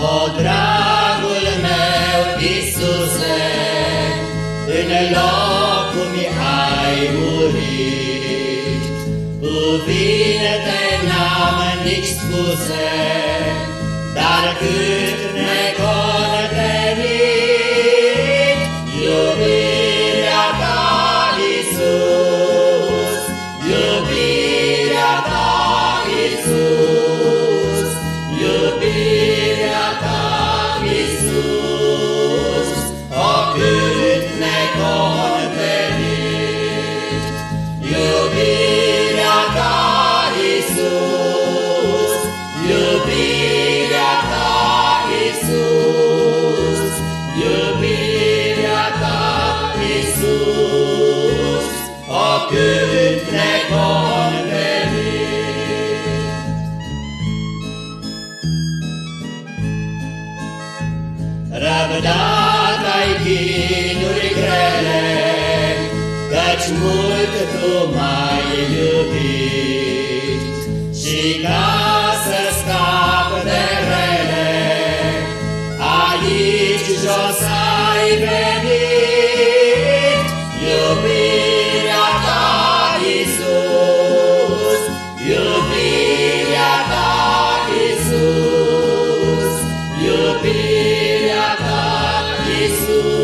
O, dragul meu, Iisuse, În locul mi ai murit, Cuvinte n-am nici spuse, Dar cât Răbdat ai chinuri grele, Căci mult tu m-ai iubit, Și ca să scap de rele, Aici jos ai venit, Jesus.